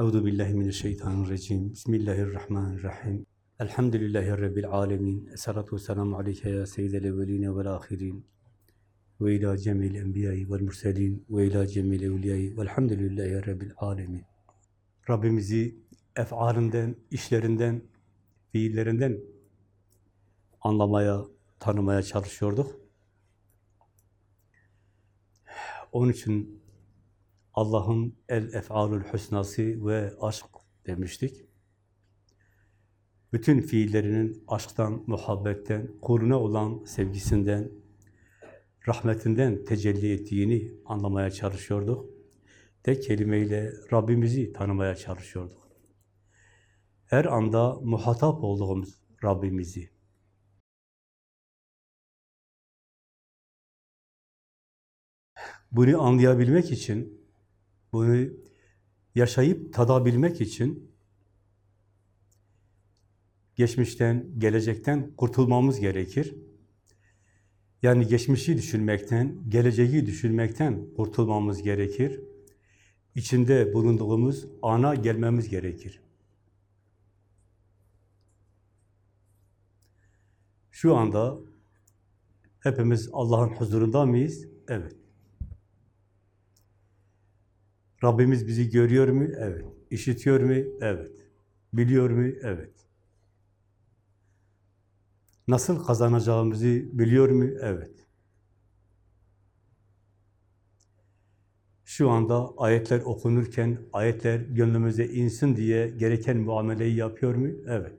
Euzu billahi mineşşeytanirracim. Bismillahirrahmanirrahim. Elhamdülillahi rabbil alamin. Essalatu vesselamu aleyke ya seyyidel evvelin ve'l ahirin. Ve ila cemil enbiya'i ve'l murselin ve ila cemil evliya'i ve'lhamdülillahi rabbil alamin. Rabbimizi ef'alinden, işlerinden, fiillerinden anlamaya, tanımaya çalışıyorduk. Onun için Allah'ın el ef'alül husnası ve aşk demiştik. Bütün fiillerinin aşktan, muhabbetten, kuluna olan sevgisinden, rahmetinden tecelli ettiğini anlamaya çalışıyorduk. Tek kelimeyle Rabbimizi tanımaya çalışıyorduk. Her anda muhatap olduğumuz Rabbimizi. Bunu anlayabilmek için, bunu yaşayıp tadabilmek için geçmişten, gelecekten kurtulmamız gerekir. Yani geçmişi düşünmekten, geleceği düşünmekten kurtulmamız gerekir. İçinde bulunduğumuz ana gelmemiz gerekir. Şu anda hepimiz Allah'ın huzurunda mıyız? Evet. Rabbimiz bizi görüyor mu? Evet. İşitiyor mu? Evet. Biliyor mu? Evet. Nasıl kazanacağımızı biliyor mu? Evet. Şu anda ayetler okunurken ayetler gönlümüze insin diye gereken muameleyi yapıyor mu? Evet.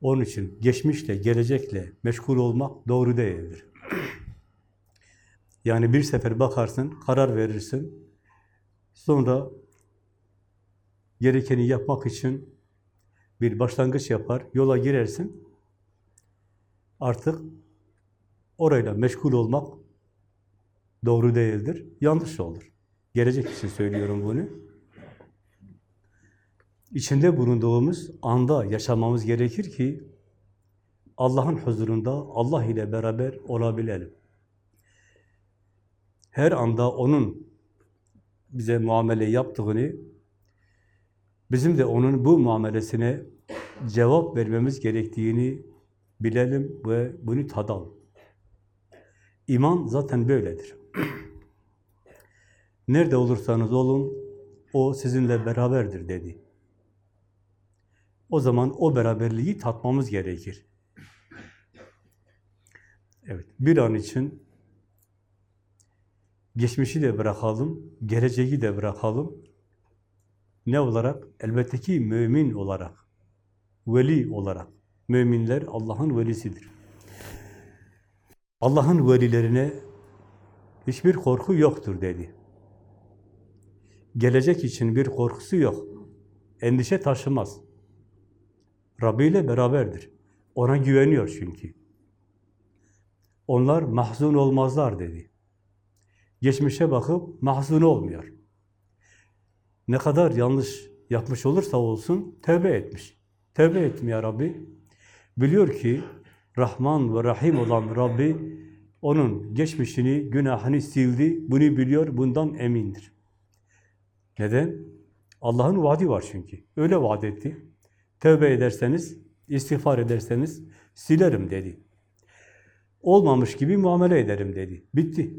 Onun için geçmişle, gelecekle meşgul olmak doğru değildir. Yani bir sefer bakarsın, karar verirsin. Sonra gerekeni yapmak için bir başlangıç yapar, yola girersin. Artık orayla meşgul olmak doğru değildir, yanlış olur. Gelecek için söylüyorum bunu. İçinde bulunduğumuz anda yaşamamız gerekir ki Allah'ın huzurunda Allah ile beraber olabilelim. Her anda O'nun bize muamele yaptığını, bizim de O'nun bu muamelesine cevap vermemiz gerektiğini bilelim ve bunu tadalım. İman zaten böyledir. Nerede olursanız olun, O sizinle beraberdir dedi. O zaman o beraberliği tatmamız gerekir. Evet, bir an için geçmişi de bırakalım, geleceği de bırakalım. Ne olarak? Elbette ki mümin olarak, veli olarak. Müminler Allah'ın velisidir. Allah'ın velilerine hiçbir korku yoktur dedi. Gelecek için bir korkusu yok. Endişe taşımaz. Rabbi ile beraberdir. Ona güveniyor çünkü. Onlar mahzun olmazlar dedi. Geçmişe bakıp mahzun olmuyor. Ne kadar yanlış yapmış olursa olsun tövbe etmiş. Tövbe etmiyor Rabbi. Biliyor ki Rahman ve Rahim olan Rabbi onun geçmişini, günahını sildi. Bunu biliyor, bundan emindir. Neden? Allah'ın vaadi var çünkü. Öyle vaat etti. Tövbe ederseniz, istiğfar ederseniz silerim dedi. Olmamış gibi muamele ederim dedi. Bitti.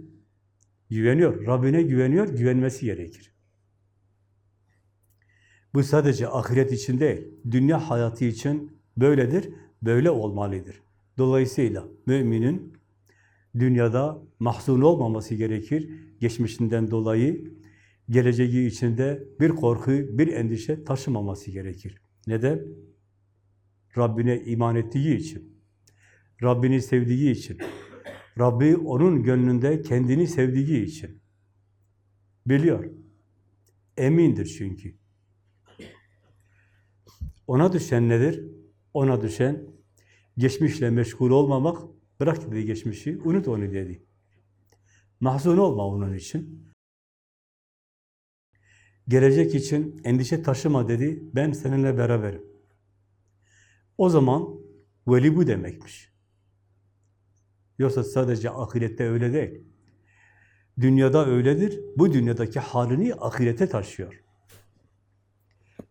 Güveniyor. Rabbine güveniyor. Güvenmesi gerekir. Bu sadece ahiret için değil. Dünya hayatı için böyledir. Böyle olmalıdır. Dolayısıyla müminin dünyada mahzun olmaması gerekir. Geçmişinden dolayı geleceği içinde bir korku, bir endişe taşımaması gerekir. Neden? Rabbine iman ettiği için, Rabbini sevdiği için, Rabbi onun gönlünde kendini sevdiği için. Biliyor. Emindir çünkü. Ona düşen nedir? Ona düşen geçmişle meşgul olmamak, bırak dedi geçmişi, unut onu dedi. Mahzun olma onun için. Gelecek için endişe taşıma dedi, ben seninle beraberim. O zaman veli bu demekmiş. Yoksa sadece ahirette öyle değil. Dünyada öyledir. Bu dünyadaki halini ahirete taşıyor.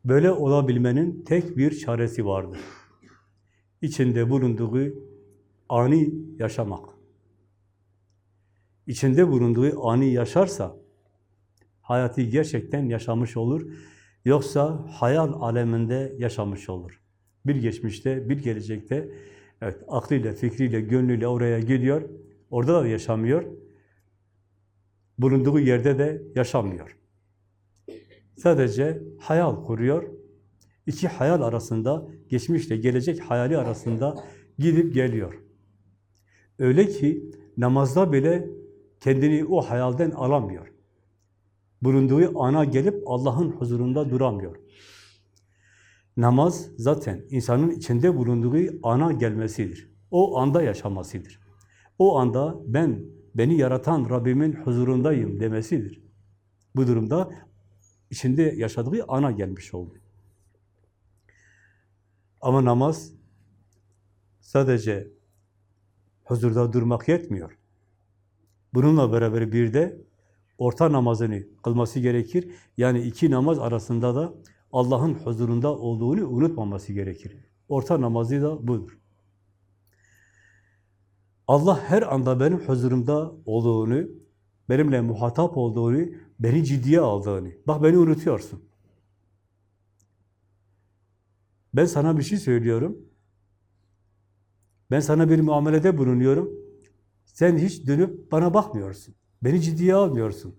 Böyle olabilmenin tek bir çaresi vardır. İçinde bulunduğu ani yaşamak. İçinde bulunduğu ani yaşarsa hayatı gerçekten yaşamış olur. Yoksa hayal aleminde yaşamış olur. Bir geçmişte, bir gelecekte evet aklıyla, fikriyle, gönlüyle oraya gidiyor. Orada da yaşamıyor. Bulunduğu yerde de yaşamıyor. Sadece hayal kuruyor. İki hayal arasında, geçmişle gelecek hayali arasında gidip geliyor. Öyle ki namazda bile kendini o hayalden alamıyor. Bulunduğu ana gelip Allah'ın huzurunda duramıyor. Namaz zaten insanın içinde bulunduğu ana gelmesidir. O anda yaşamasıdır. O anda ben, beni yaratan Rabbimin huzurundayım demesidir. Bu durumda içinde yaşadığı ana gelmiş oldu. Ama namaz sadece huzurda durmak yetmiyor. Bununla beraber bir de orta namazını kılması gerekir. Yani iki namaz arasında da Allah'ın huzurunda olduğunu unutmaması gerekir. Orta namazı da budur. Allah her anda benim huzurumda olduğunu, benimle muhatap olduğunu, beni ciddiye aldığını. Bak beni unutuyorsun. Ben sana bir şey söylüyorum. Ben sana bir muamelede bulunuyorum. Sen hiç dönüp bana bakmıyorsun. Beni ciddiye almıyorsun.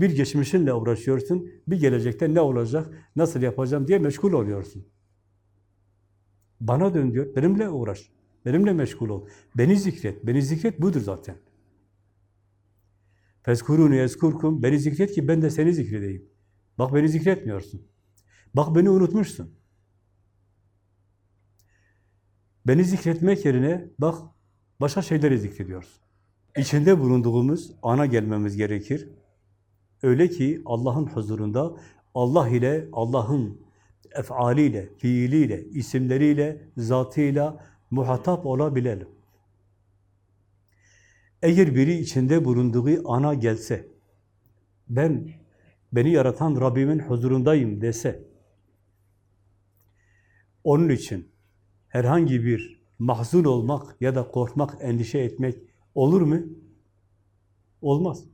Bir geçmişinle uğraşıyorsun, bir gelecekte ne olacak, nasıl yapacağım diye meşgul oluyorsun. Bana dön diyor, benimle uğraş, benimle meşgul ol. Beni zikret, beni zikret budur zaten. Fezkuruni ezkurkum, beni zikret ki ben de seni zikredeyim. Bak beni zikretmiyorsun. Bak beni unutmuşsun. Beni zikretmek yerine bak başka şeyleri zikrediyorsun. İçinde bulunduğumuz ana gelmemiz gerekir. Öyle ki Allah'ın huzurunda Allah ile, Allah'ın efaliyle, fiiliyle, isimleriyle, zatıyla muhatap olabilelim. Eğer biri içinde bulunduğu ana gelse, ben beni yaratan Rabbimin huzurundayım dese, onun için herhangi bir mahzun olmak ya da korkmak, endişe etmek olur mu? Olmaz.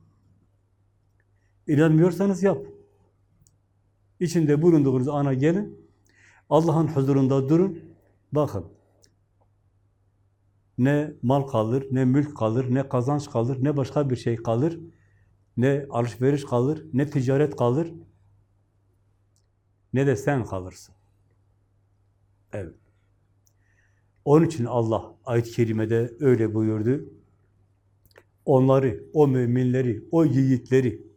İnanmıyorsanız yap. İçinde bulunduğunuz ana gelin, Allah'ın huzurunda durun, bakın. Ne mal kalır, ne mülk kalır, ne kazanç kalır, ne başka bir şey kalır, ne alışveriş kalır, ne ticaret kalır, ne de sen kalırsın. Evet. Onun için Allah ayet-i kerimede öyle buyurdu. Onları, o müminleri, o yiğitleri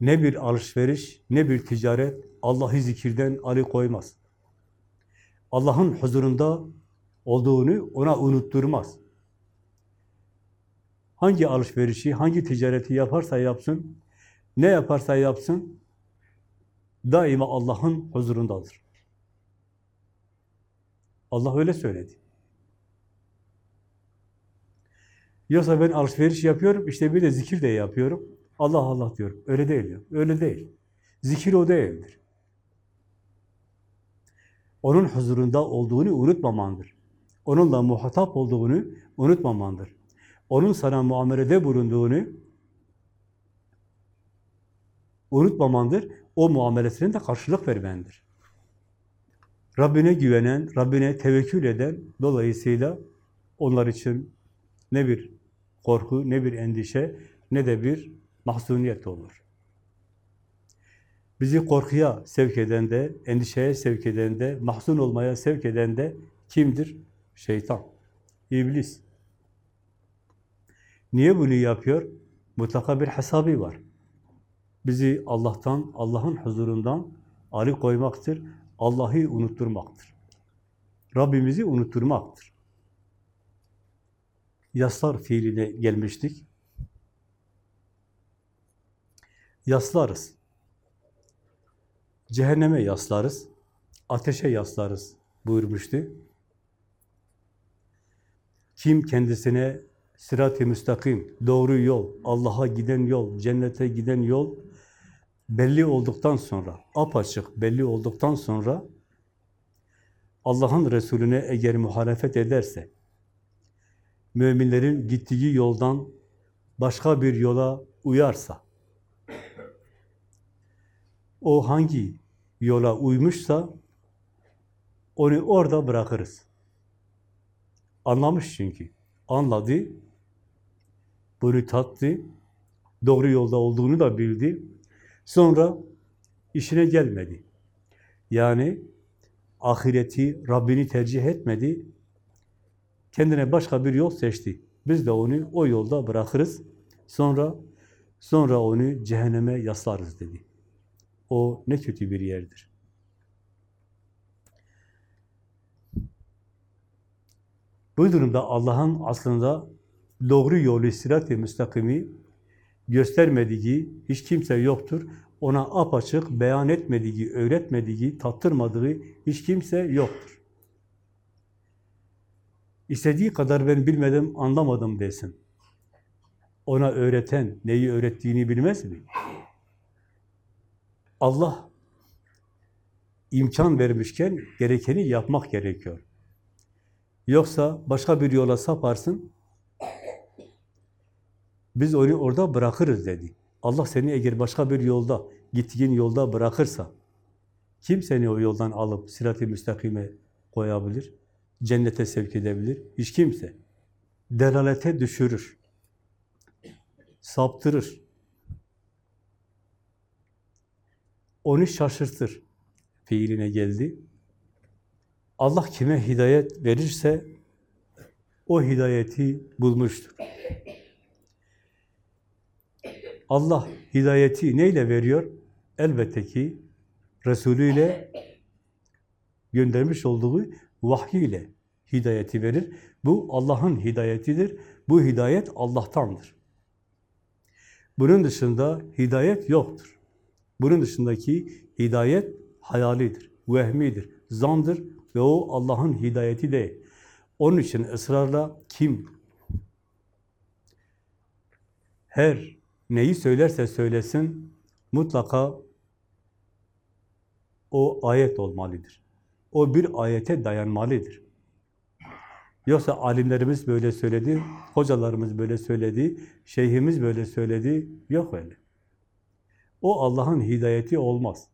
ne bir alışveriş, ne bir ticaret Allah'ı zikirden alıkoymaz. Allah'ın huzurunda olduğunu ona unutturmaz. Hangi alışverişi, hangi ticareti yaparsa yapsın, ne yaparsa yapsın, daima Allah'ın huzurundadır. Allah öyle söyledi. Yoksa ben alışveriş yapıyorum, işte bir de zikir de yapıyorum. Allah Allah diyorum. Öyle değil. Öyle değil. Zikir o değildir. Onun huzurunda olduğunu unutmamandır. Onunla muhatap olduğunu unutmamandır. Onun sana muamelede bulunduğunu unutmamandır. O muamelesine de karşılık vermendir. Rabbine güvenen, Rabbine tevekkül eden dolayısıyla onlar için ne bir korku, ne bir endişe, ne de bir mahzuniyet olur. Bizi korkuya sevk eden de, endişeye sevk eden de, mahzun olmaya sevk eden de kimdir? Şeytan, iblis. Niye bunu yapıyor? Mutlaka bir hesabı var. Bizi Allah'tan, Allah'ın huzurundan ali koymaktır. Allah'ı unutturmaktır. Rabbimizi unutturmaktır. Yaslar fiiline gelmiştik. Yaslarız. Cehenneme yaslarız. Ateşe yaslarız buyurmuştu. Kim kendisine Sırat-ı müstakim, doğru yol, Allah'a giden yol, cennete giden yol belli olduktan sonra, apaçık belli olduktan sonra Allah'ın Resulüne eğer muhalefet ederse, müminlerin gittiği yoldan başka bir yola uyarsa, o hangi yola uymuşsa onu orada bırakırız. Anlamış çünkü. Anladı, bunu tattı, doğru yolda olduğunu da bildi. Sonra işine gelmedi. Yani ahireti, Rabbini tercih etmedi. Kendine başka bir yol seçti. Biz de onu o yolda bırakırız. Sonra sonra onu cehenneme yaslarız dedi. O ne kötü bir yerdir. Bu durumda Allah'ın aslında doğru yolu, sirat-i müstakimi göstermediği hiç kimse yoktur. Ona apaçık beyan etmediği, öğretmediği, tattırmadığı hiç kimse yoktur. İstediği kadar ben bilmedim, anlamadım desin. Ona öğreten neyi öğrettiğini bilmez mi? Allah imkan vermişken gerekeni yapmak gerekiyor. Yoksa başka bir yola saparsın, biz onu orada bırakırız dedi. Allah seni eğer başka bir yolda, gittiğin yolda bırakırsa, kim seni o yoldan alıp sirat-i müstakime koyabilir? Cennete sevk edebilir? Hiç kimse. Delalete düşürür. Saptırır. Onu şaşırtır. Fiiline geldi. Allah kime hidayet verirse o hidayeti bulmuştur. Allah hidayeti neyle veriyor? Elbette ki Resulü ile göndermiş olduğu vahiy ile hidayeti verir. Bu Allah'ın hidayetidir. Bu hidayet Allah'tandır. Bunun dışında hidayet yoktur. Bunun dışındaki hidayet hayalidir, vehmidir, zandır ve o Allah'ın hidayeti değil. Onun için ısrarla kim her neyi söylerse söylesin mutlaka o ayet olmalıdır. O bir ayete dayanmalıdır. Yoksa alimlerimiz böyle söyledi, hocalarımız böyle söyledi, şeyhimiz böyle söyledi, yok öyle. O Allah'ın hidayeti olmaz.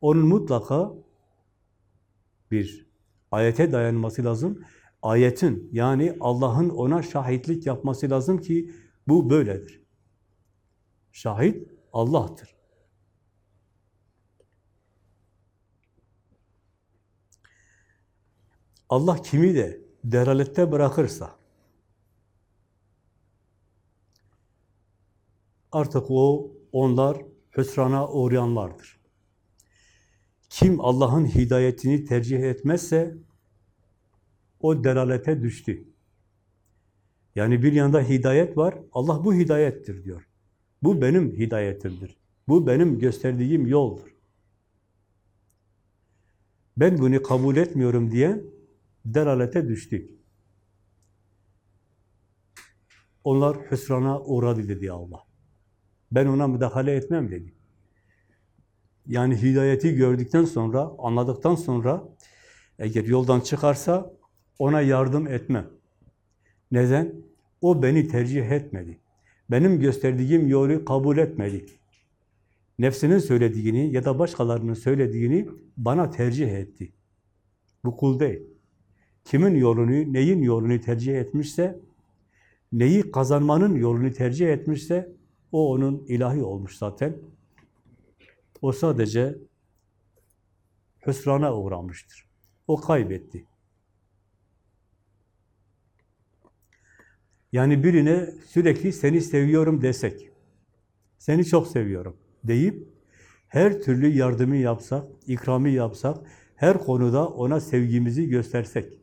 Onun mutlaka bir ayete dayanması lazım. Ayetin yani Allah'ın ona şahitlik yapması lazım ki bu böyledir. Şahit Allah'tır. Allah kimi de delalette bırakırsa artık o onlar hüsrana uğrayanlardır. Kim Allah'ın hidayetini tercih etmezse o delalete düştü. Yani bir yanda hidayet var, Allah bu hidayettir diyor. Bu benim hidayetimdir. Bu benim gösterdiğim yoldur. Ben bunu kabul etmiyorum diye delalete düştü. Onlar hüsrana uğradı dedi Allah. Ben ona müdahale etmem dedi. Yani hidayeti gördükten sonra, anladıktan sonra eğer yoldan çıkarsa ona yardım etmem. Neden? O beni tercih etmedi. Benim gösterdiğim yolu kabul etmedi. Nefsinin söylediğini ya da başkalarının söylediğini bana tercih etti. Bu kul değil. Kimin yolunu, neyin yolunu tercih etmişse, neyi kazanmanın yolunu tercih etmişse, o onun ilahi olmuş zaten. O sadece hüsrana uğramıştır. O kaybetti. Yani birine sürekli seni seviyorum desek, seni çok seviyorum deyip her türlü yardımı yapsak, ikramı yapsak, her konuda ona sevgimizi göstersek,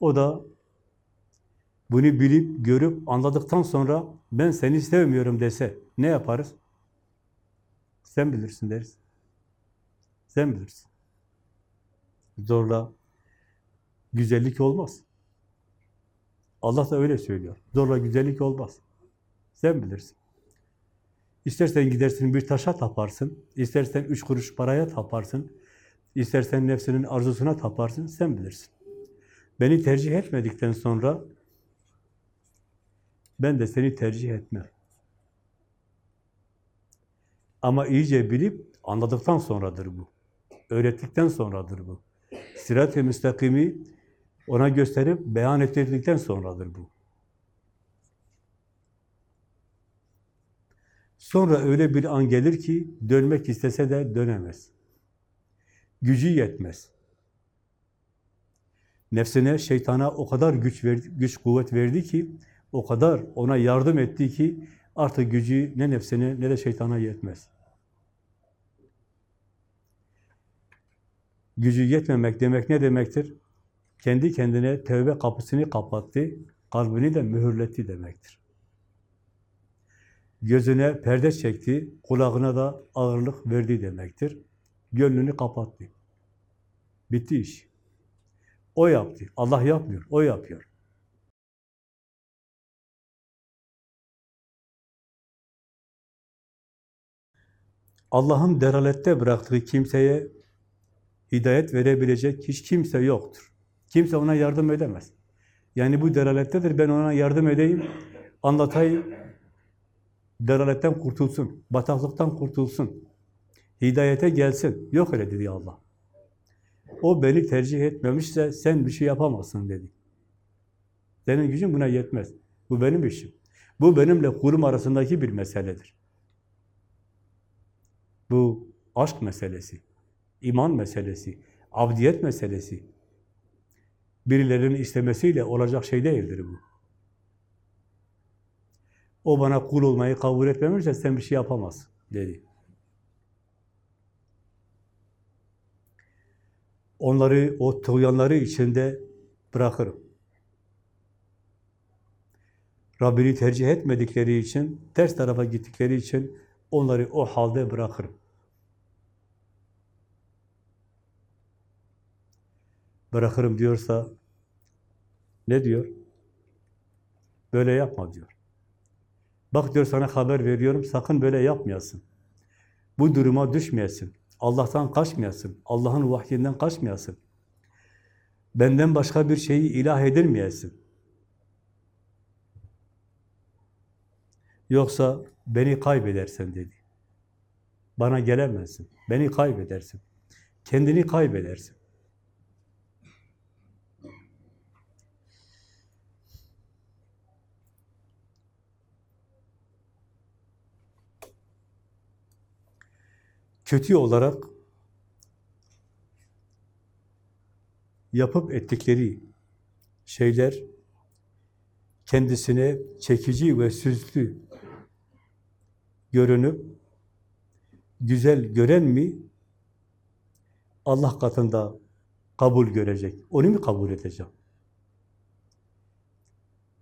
o da bunu bilip, görüp, anladıktan sonra ben seni sevmiyorum dese ne yaparız? Sen bilirsin deriz. Sen bilirsin. Zorla güzellik olmaz. Allah da öyle söylüyor. Zorla güzellik olmaz. Sen bilirsin. İstersen gidersin bir taşa taparsın, istersen üç kuruş paraya taparsın, istersen nefsinin arzusuna taparsın, sen bilirsin. Beni tercih etmedikten sonra ben de seni tercih etmem. Ama iyice bilip anladıktan sonradır bu. Öğrettikten sonradır bu. Sirat-ı müstakimi ona gösterip beyan ettirdikten sonradır bu. Sonra öyle bir an gelir ki dönmek istese de dönemez. Gücü yetmez. Nefsine, şeytana o kadar güç verdi, güç kuvvet verdi ki, o kadar ona yardım etti ki artık gücü ne nefsine ne de şeytana yetmez. Gücü yetmemek demek ne demektir? Kendi kendine tövbe kapısını kapattı, kalbini de mühürletti demektir. Gözüne perde çekti, kulağına da ağırlık verdi demektir. Gönlünü kapattı. Bitti iş. O yaptı. Allah yapmıyor, o yapıyor. Allah'ın deralette bıraktığı kimseye hidayet verebilecek hiç kimse yoktur. Kimse ona yardım edemez. Yani bu delalettedir, ben ona yardım edeyim, anlatayım, delaletten kurtulsun, bataklıktan kurtulsun, hidayete gelsin. Yok öyle dedi Allah. O beni tercih etmemişse sen bir şey yapamazsın dedi. Senin gücün buna yetmez. Bu benim işim. Bu benimle kurum arasındaki bir meseledir. Bu aşk meselesi, iman meselesi, abdiyet meselesi. Birilerinin istemesiyle olacak şey değildir bu. O bana kul olmayı kabul etmemişse sen bir şey yapamazsın dedi. Onları, o tuğyanları içinde bırakırım. Rabbini tercih etmedikleri için, ters tarafa gittikleri için onları o halde bırakırım. Bırakırım diyorsa ne diyor? Böyle yapma diyor. Bak diyor sana haber veriyorum, sakın böyle yapmayasın. Bu duruma düşmeyesin. Allah'tan kaçmayasın. Allah'ın vahyinden kaçmayasın. Benden başka bir şeyi ilah edilmeyesin. Yoksa beni kaybedersin dedi. Bana gelemezsin. Beni kaybedersin. Kendini kaybedersin. Kötü olarak yapıp ettikleri şeyler kendisine çekici ve süslü görünüp güzel gören mi Allah katında kabul görecek. Onu mu kabul edeceğim?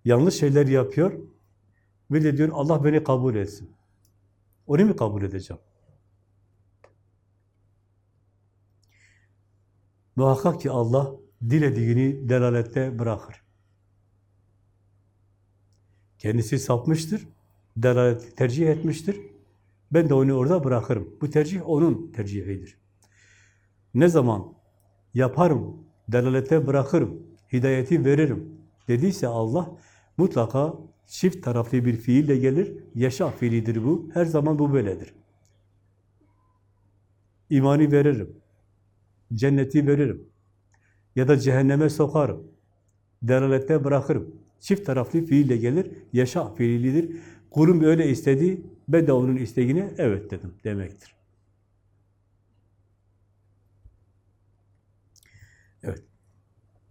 Yanlış şeyler yapıyor ve de diyor Allah beni kabul etsin. Onu mu kabul edeceğim? Muhakkak ki Allah dilediğini delalette bırakır. Kendisi sapmıştır, delaleti tercih etmiştir. Ben de onu orada bırakırım. Bu tercih onun tercihidir. Ne zaman yaparım, delalete bırakırım, hidayeti veririm dediyse Allah mutlaka çift taraflı bir fiille gelir. Yaşa fiilidir bu. Her zaman bu böyledir. İmanı veririm. Cenneti veririm. Ya da cehenneme sokarım. Delalette bırakırım. Çift taraflı fiille gelir. Yaşa fiilidir. Kulum öyle istedi. Ben de onun isteğine evet dedim demektir. Evet.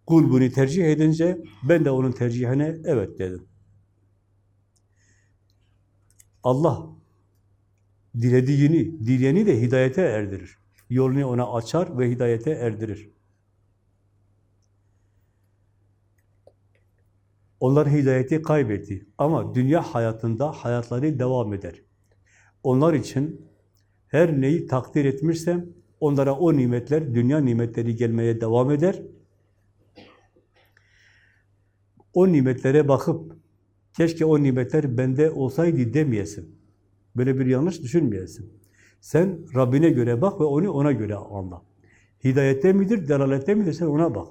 Kul bunu tercih edince ben de onun tercihine evet dedim. Allah dilediğini, dileyeni de hidayete erdirir. Yolunu ona açar ve hidayete erdirir. Onlar hidayeti kaybetti ama dünya hayatında hayatları devam eder. Onlar için her neyi takdir etmişsem onlara o nimetler, dünya nimetleri gelmeye devam eder. o nimetlere bakıp keşke o nimetler bende olsaydı demeyesin. Böyle bir yanlış düşünmeyesin. Sen Rabbine göre bak ve onu ona göre anla. Hidayette midir, delalette midir sen ona bak.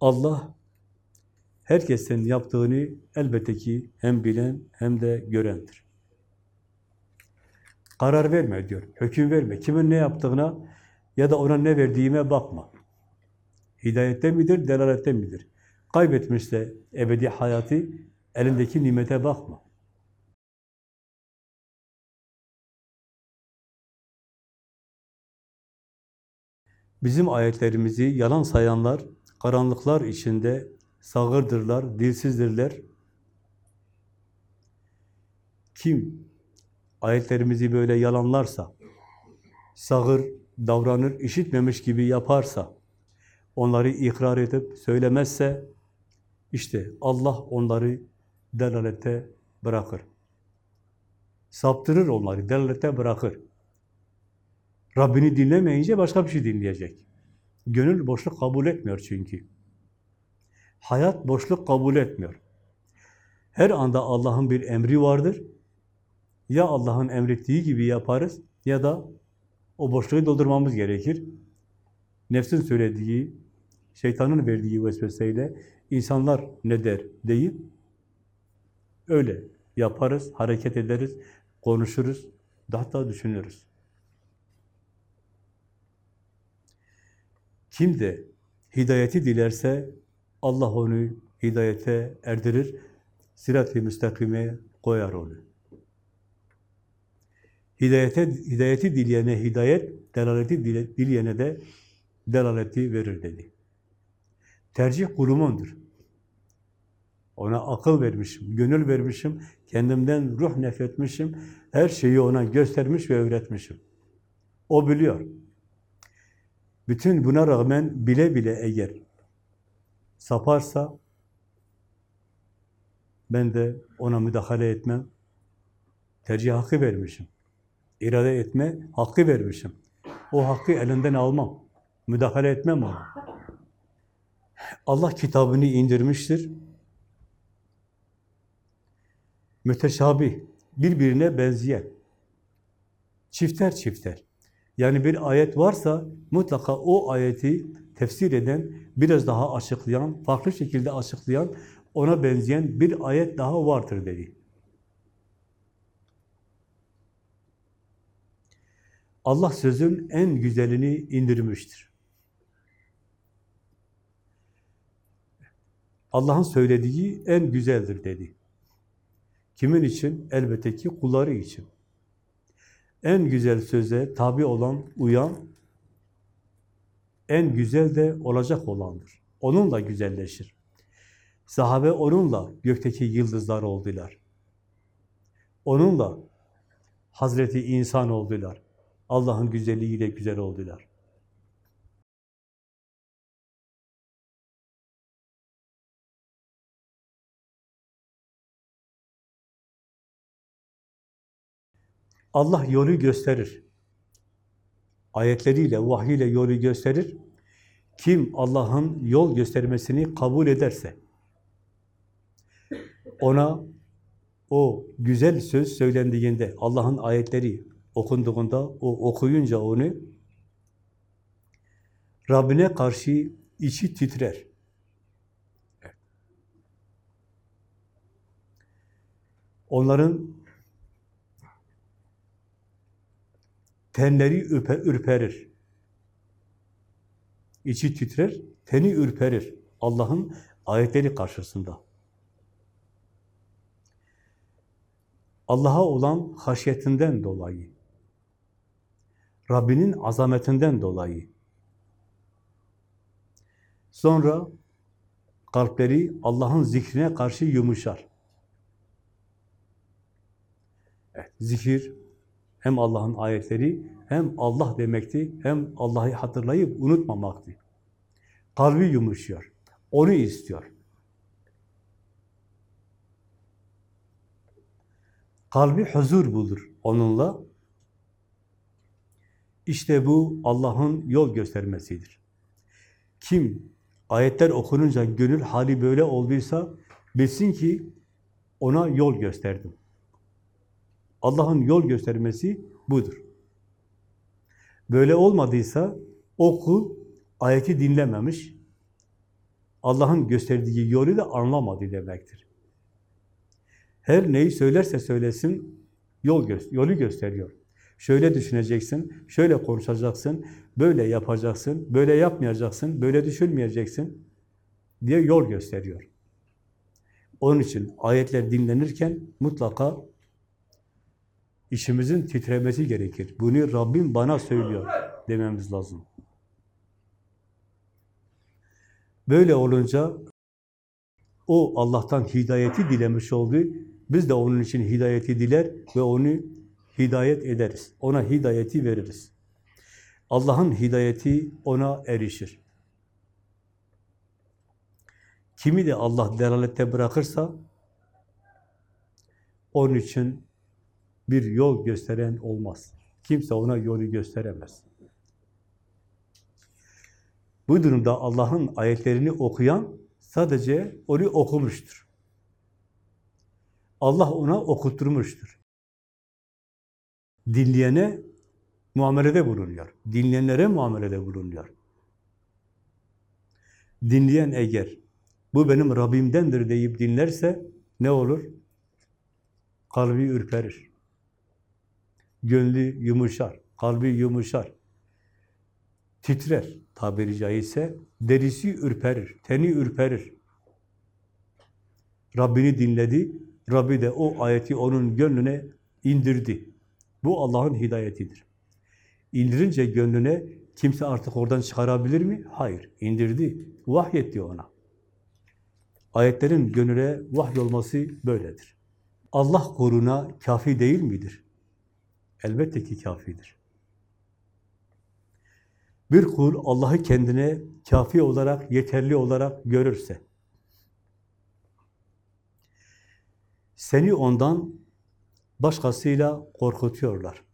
Allah herkesin yaptığını elbette ki hem bilen hem de görendir. Karar verme diyor, hüküm verme. Kimin ne yaptığına ya da ona ne verdiğime bakma. Hidayette midir, delalette midir? Kaybetmişse ebedi hayatı, elindeki nimete bakma. Bizim ayetlerimizi yalan sayanlar, karanlıklar içinde sağırdırlar, dilsizdirler. Kim ayetlerimizi böyle yalanlarsa, sağır davranır, işitmemiş gibi yaparsa, onları ikrar edip söylemezse, işte Allah onları delalete bırakır. Saptırır onları, delalete bırakır. Rabbini dinlemeyince başka bir şey dinleyecek. Gönül boşluk kabul etmiyor çünkü. Hayat boşluk kabul etmiyor. Her anda Allah'ın bir emri vardır. Ya Allah'ın emrettiği gibi yaparız ya da o boşluğu doldurmamız gerekir. Nefsin söylediği, şeytanın verdiği vesveseyle insanlar ne der deyip öyle yaparız, hareket ederiz, konuşuruz, hatta düşünürüz. Kim de hidayeti dilerse Allah onu hidayete erdirir, sirat-i müstakime koyar onu. Hidayete, hidayeti dileyene hidayet, delaleti dile- dileyene de delaleti verir dedi. Tercih kurumundur. Ona akıl vermişim, gönül vermişim, kendimden ruh nefretmişim, her şeyi ona göstermiş ve öğretmişim. O biliyor. Bütün buna rağmen bile bile eğer saparsa ben de ona müdahale etmem. Tercih hakkı vermişim. İrade etme hakkı vermişim. O hakkı elinden almam. Müdahale etmem ona. Allah kitabını indirmiştir. Müteşabih, birbirine benzeyen. Çifter çifter. Yani bir ayet varsa mutlaka o ayeti tefsir eden, biraz daha açıklayan, farklı şekilde açıklayan, ona benzeyen bir ayet daha vardır dedi. Allah sözün en güzelini indirmiştir. Allah'ın söylediği en güzeldir dedi. Kimin için? Elbette ki kulları için. En güzel söze tabi olan, uyan, en güzel de olacak olandır. Onunla güzelleşir. Sahabe onunla gökteki yıldızlar oldular. Onunla Hazreti insan oldular. Allah'ın güzelliğiyle güzel oldular. Allah yolu gösterir. Ayetleriyle, vahyiyle yolu gösterir. Kim Allah'ın yol göstermesini kabul ederse, ona o güzel söz söylendiğinde, Allah'ın ayetleri okunduğunda, o okuyunca onu, Rabbine karşı içi titrer. Onların tenleri ürper, ürperir. İçi titrer, teni ürperir. Allah'ın ayetleri karşısında. Allah'a olan haşyetinden dolayı, Rabbinin azametinden dolayı. Sonra kalpleri Allah'ın zikrine karşı yumuşar. Evet, zikir hem Allah'ın ayetleri hem Allah demekti, hem Allah'ı hatırlayıp unutmamaktı. Kalbi yumuşuyor. Onu istiyor. Kalbi huzur bulur onunla. İşte bu Allah'ın yol göstermesidir. Kim ayetler okununca gönül hali böyle olduysa bilsin ki ona yol gösterdim. Allah'ın yol göstermesi budur. Böyle olmadıysa o kul ayeti dinlememiş, Allah'ın gösterdiği yolu da anlamadı demektir. Her neyi söylerse söylesin yol gö yolu gösteriyor. Şöyle düşüneceksin, şöyle konuşacaksın, böyle yapacaksın, böyle yapmayacaksın, böyle düşünmeyeceksin diye yol gösteriyor. Onun için ayetler dinlenirken mutlaka işimizin titremesi gerekir. Bunu Rabbim bana söylüyor dememiz lazım. Böyle olunca o Allah'tan hidayeti dilemiş oldu. Biz de onun için hidayeti diler ve onu hidayet ederiz. Ona hidayeti veririz. Allah'ın hidayeti ona erişir. Kimi de Allah delalette bırakırsa onun için bir yol gösteren olmaz. Kimse ona yolu gösteremez. Bu durumda Allah'ın ayetlerini okuyan sadece onu okumuştur. Allah ona okutturmuştur. Dinleyene muamelede bulunuyor. Dinleyenlere muamelede bulunuyor. Dinleyen eğer bu benim Rabbimdendir deyip dinlerse ne olur? Kalbi ürperir. Gönlü yumuşar, kalbi yumuşar. Titrer tabiri caizse, derisi ürperir, teni ürperir. Rabbini dinledi, Rabbi de o ayeti onun gönlüne indirdi. Bu Allah'ın hidayetidir. İndirince gönlüne kimse artık oradan çıkarabilir mi? Hayır, indirdi, vahyetti ona. Ayetlerin gönüle vahy olması böyledir. Allah koruna kafi değil midir? Elbette ki kafidir. Bir kul Allah'ı kendine kafi olarak, yeterli olarak görürse, seni ondan başkasıyla korkutuyorlar.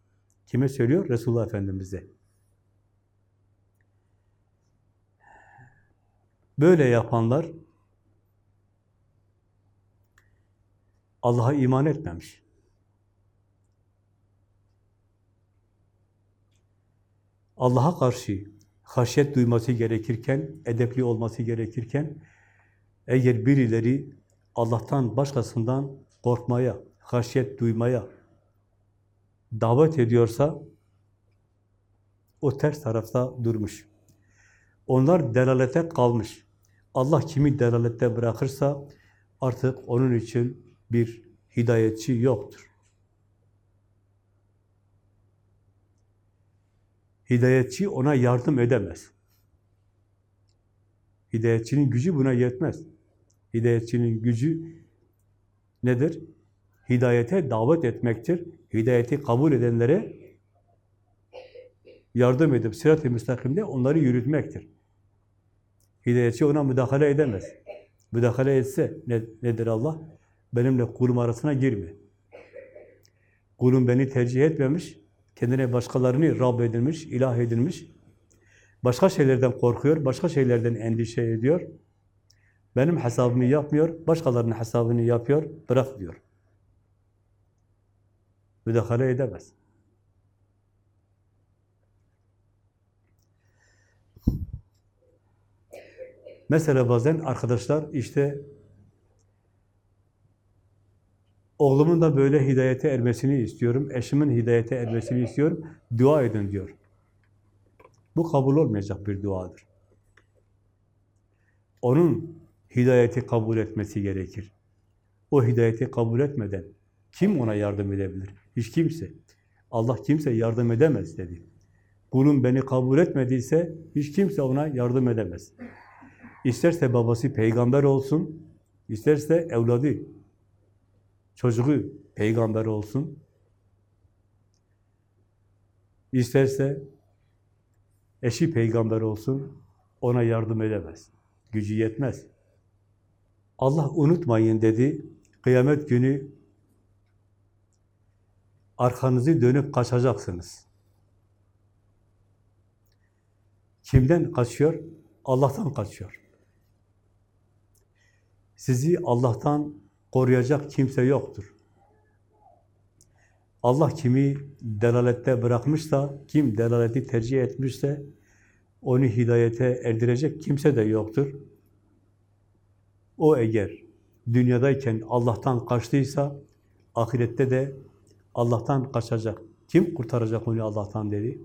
Kime söylüyor? Resulullah Efendimiz'e. Böyle yapanlar Allah'a iman etmemiş. Allah'a karşı haşyet duyması gerekirken, edepli olması gerekirken, eğer birileri Allah'tan başkasından korkmaya, haşyet duymaya davet ediyorsa, o ters tarafta durmuş. Onlar delalete kalmış. Allah kimi delalette bırakırsa, artık onun için bir hidayetçi yoktur. Hidayetçi ona yardım edemez. Hidayetçinin gücü buna yetmez. Hidayetçinin gücü nedir? Hidayete davet etmektir. Hidayeti kabul edenlere yardım edip sırat-ı müstakimde onları yürütmektir. Hidayetçi ona müdahale edemez. Müdahale etse ne, nedir Allah? Benimle kulum arasına girme. Kulum beni tercih etmemiş, kendine başkalarını Rab edilmiş, ilah edilmiş. Başka şeylerden korkuyor, başka şeylerden endişe ediyor. Benim hesabımı yapmıyor, başkalarının hesabını yapıyor, bırak diyor. Müdahale edemez. Mesela bazen arkadaşlar işte oğlumun da böyle hidayete ermesini istiyorum, eşimin hidayete ermesini istiyorum, dua edin diyor. Bu kabul olmayacak bir duadır. Onun hidayeti kabul etmesi gerekir. O hidayeti kabul etmeden kim ona yardım edebilir? Hiç kimse. Allah kimse yardım edemez dedi. Kulum beni kabul etmediyse hiç kimse ona yardım edemez. İsterse babası peygamber olsun, isterse evladı, çocuğu peygamber olsun, isterse eşi peygamber olsun, ona yardım edemez. Gücü yetmez. Allah unutmayın dedi, kıyamet günü arkanızı dönüp kaçacaksınız. Kimden kaçıyor? Allah'tan kaçıyor. Sizi Allah'tan koruyacak kimse yoktur. Allah kimi delalette bırakmışsa, kim delaleti tercih etmişse, onu hidayete erdirecek kimse de yoktur. O eğer dünyadayken Allah'tan kaçtıysa, ahirette de Allah'tan kaçacak. Kim kurtaracak onu Allah'tan dedi?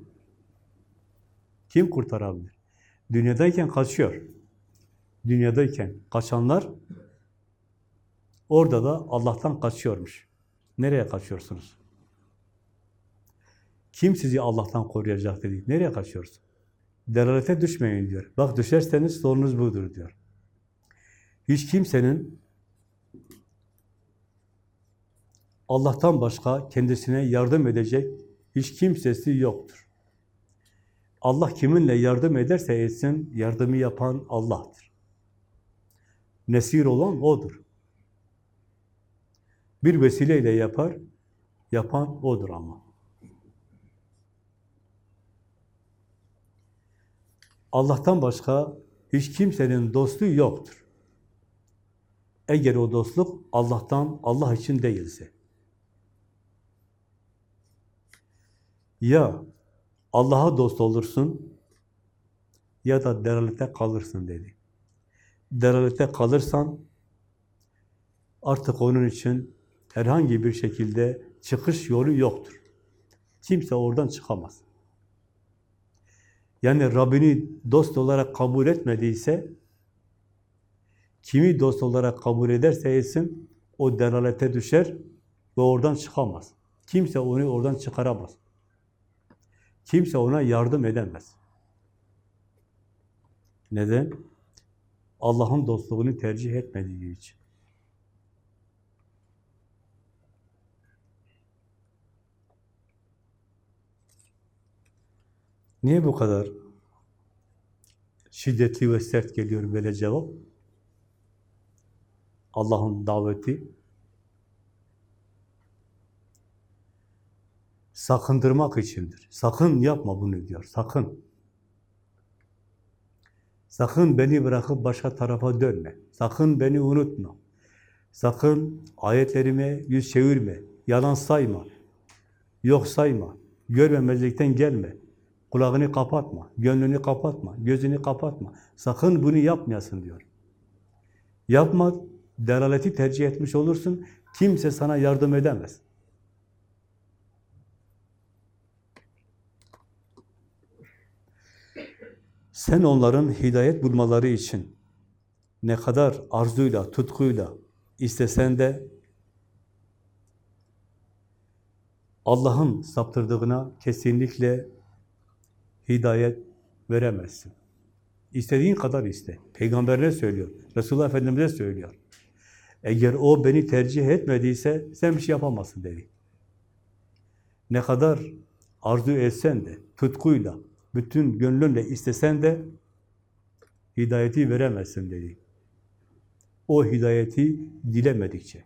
Kim kurtarabilir? Dünyadayken kaçıyor. Dünyadayken kaçanlar orada da Allah'tan kaçıyormuş. Nereye kaçıyorsunuz? Kim sizi Allah'tan koruyacak dedi. Nereye kaçıyorsun? Delalete düşmeyin diyor. Bak düşerseniz sorunuz budur diyor. Hiç kimsenin Allah'tan başka kendisine yardım edecek hiç kimsesi yoktur. Allah kiminle yardım ederse etsin, yardımı yapan Allah'tır. Nesir olan O'dur. Bir vesileyle yapar, yapan O'dur ama. Allah'tan başka hiç kimsenin dostu yoktur. Eğer o dostluk Allah'tan, Allah için değilse. Ya Allah'a dost olursun ya da delalete kalırsın dedi. Delalete kalırsan artık onun için herhangi bir şekilde çıkış yolu yoktur. Kimse oradan çıkamaz. Yani Rabbini dost olarak kabul etmediyse, kimi dost olarak kabul ederse etsin, o delalete düşer ve oradan çıkamaz. Kimse onu oradan çıkaramaz. Kimse ona yardım edemez. Neden? Allah'ın dostluğunu tercih etmediği için. Niye bu kadar şiddetli ve sert geliyor böyle cevap? Allah'ın daveti sakındırmak içindir. Sakın yapma bunu diyor, sakın. Sakın beni bırakıp başka tarafa dönme. Sakın beni unutma. Sakın ayetlerime yüz çevirme. Yalan sayma. Yok sayma. Görmemezlikten gelme. Kulağını kapatma, gönlünü kapatma, gözünü kapatma. Sakın bunu yapmayasın diyor. Yapma, delaleti tercih etmiş olursun. Kimse sana yardım edemez. Sen onların hidayet bulmaları için ne kadar arzuyla, tutkuyla istesen de Allah'ın saptırdığına kesinlikle hidayet veremezsin. İstediğin kadar iste. Peygamberine söylüyor. Resulullah Efendimiz'e söylüyor. Eğer o beni tercih etmediyse sen bir şey yapamazsın dedi. Ne kadar arzu etsen de, tutkuyla, bütün gönlünle istesen de hidayeti veremezsin dedi. O hidayeti dilemedikçe,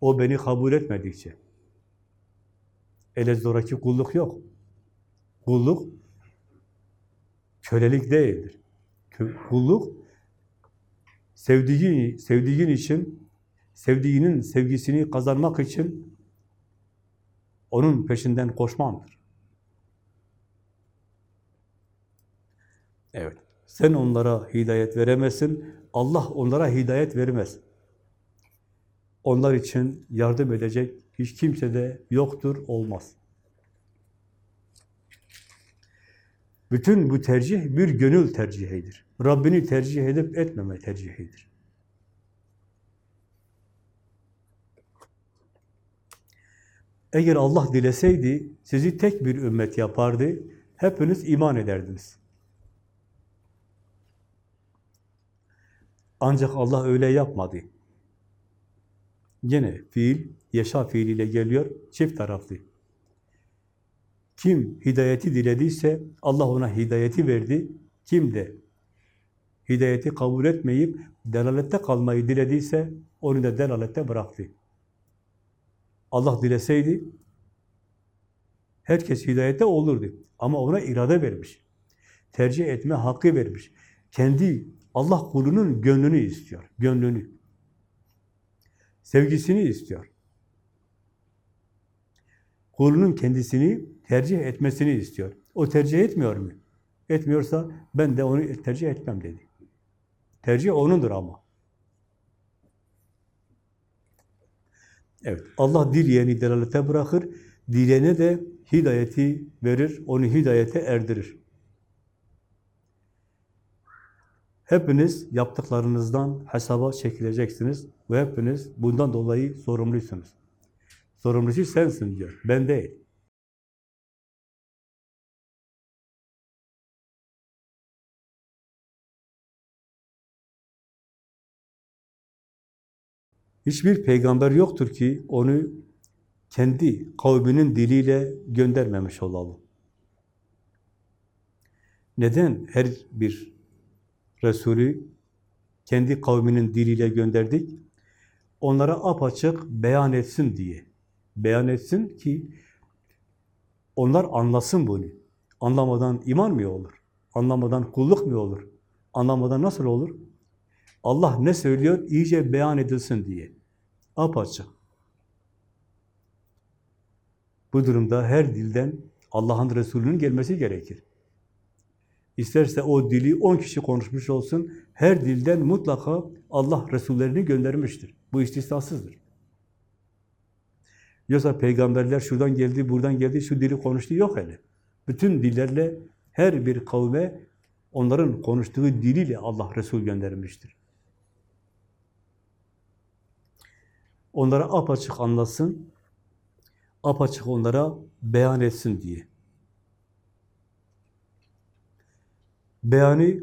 o beni kabul etmedikçe, ele zoraki kulluk yok. Kulluk kölelik değildir. Kulluk sevdiğin, sevdiğin için, sevdiğinin sevgisini kazanmak için onun peşinden koşmandır. Evet. Sen onlara hidayet veremezsin. Allah onlara hidayet vermez. Onlar için yardım edecek hiç kimse de yoktur, olmaz. Bütün bu tercih bir gönül tercihidir. Rabbini tercih edip etmeme tercihidir. Eğer Allah dileseydi sizi tek bir ümmet yapardı, hepiniz iman ederdiniz. Ancak Allah öyle yapmadı. Yine fiil, yaşa fiiliyle geliyor, çift taraflı. Kim hidayeti dilediyse Allah ona hidayeti verdi. Kim de hidayeti kabul etmeyip delalette kalmayı dilediyse onu da delalette bıraktı. Allah dileseydi herkes hidayette olurdu. Ama ona irade vermiş. Tercih etme hakkı vermiş. kendi Allah kulunun gönlünü istiyor, gönlünü. Sevgisini istiyor. Kulunun kendisini tercih etmesini istiyor. O tercih etmiyor mu? Etmiyorsa ben de onu tercih etmem dedi. Tercih onundur ama. Evet, Allah dileyeni delalete bırakır, dileyene de hidayeti verir, onu hidayete erdirir. Hepiniz yaptıklarınızdan hesaba çekileceksiniz ve hepiniz bundan dolayı sorumlusunuz. Sorumlusu sensin diyor, ben değil. Hiçbir peygamber yoktur ki onu kendi kavminin diliyle göndermemiş olalım. Neden her bir Resulü kendi kavminin diliyle gönderdik? Onlara apaçık beyan etsin diye. Beyan etsin ki onlar anlasın bunu. Anlamadan iman mı olur? Anlamadan kulluk mu olur? Anlamadan nasıl olur? Allah ne söylüyor? iyice beyan edilsin diye. Apaçık. Bu durumda her dilden Allah'ın Resulü'nün gelmesi gerekir. İsterse o dili 10 kişi konuşmuş olsun, her dilden mutlaka Allah Resullerini göndermiştir. Bu istisnasızdır. Yoksa peygamberler şuradan geldi, buradan geldi, şu dili konuştu, yok hele. Bütün dillerle her bir kavme onların konuştuğu diliyle Allah Resul göndermiştir. Onlara apaçık anlasın, apaçık onlara beyan etsin diye. Beyanı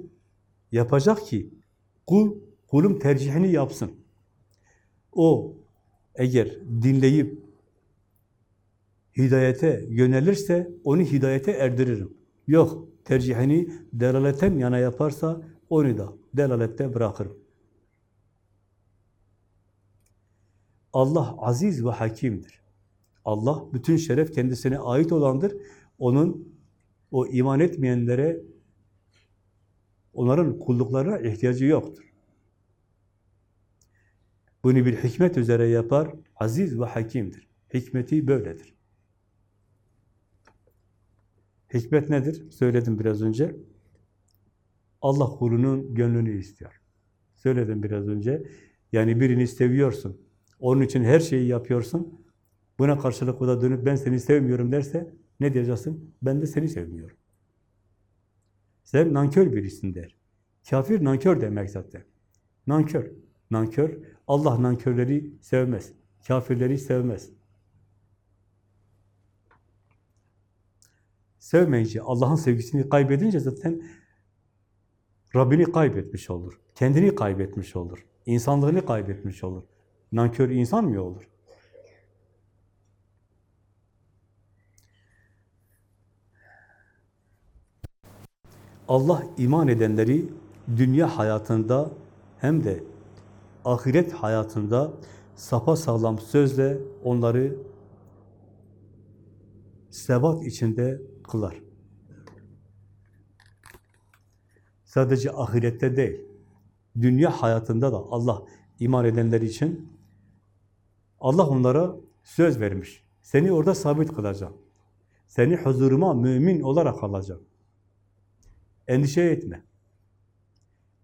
yapacak ki kul, kulum tercihini yapsın. O eğer dinleyip hidayete yönelirse onu hidayete erdiririm. Yok, tercihini delaleten yana yaparsa onu da delalette bırakırım. Allah aziz ve hakimdir. Allah bütün şeref kendisine ait olandır. Onun o iman etmeyenlere onların kulluklarına ihtiyacı yoktur. Bunu bir hikmet üzere yapar. Aziz ve hakimdir. Hikmeti böyledir. Hikmet nedir? Söyledim biraz önce. Allah kulunun gönlünü istiyor. Söyledim biraz önce. Yani birini seviyorsun. Onun için her şeyi yapıyorsun. Buna karşılık o da dönüp ben seni sevmiyorum derse ne diyeceksin? Ben de seni sevmiyorum. Sen nankör birisin der. Kafir nankör demek zaten. Nankör. Nankör. Allah nankörleri sevmez. Kafirleri sevmez. Sevmeyince, Allah'ın sevgisini kaybedince zaten Rabbini kaybetmiş olur. Kendini kaybetmiş olur. İnsanlığını kaybetmiş olur. Nankör insan mı olur? Allah iman edenleri dünya hayatında hem de ahiret hayatında sapa sağlam sözle onları sebat içinde kılar. Sadece ahirette değil, dünya hayatında da Allah iman edenler için Allah onlara söz vermiş. Seni orada sabit kılacağım. Seni huzuruma mümin olarak alacağım. Endişe etme.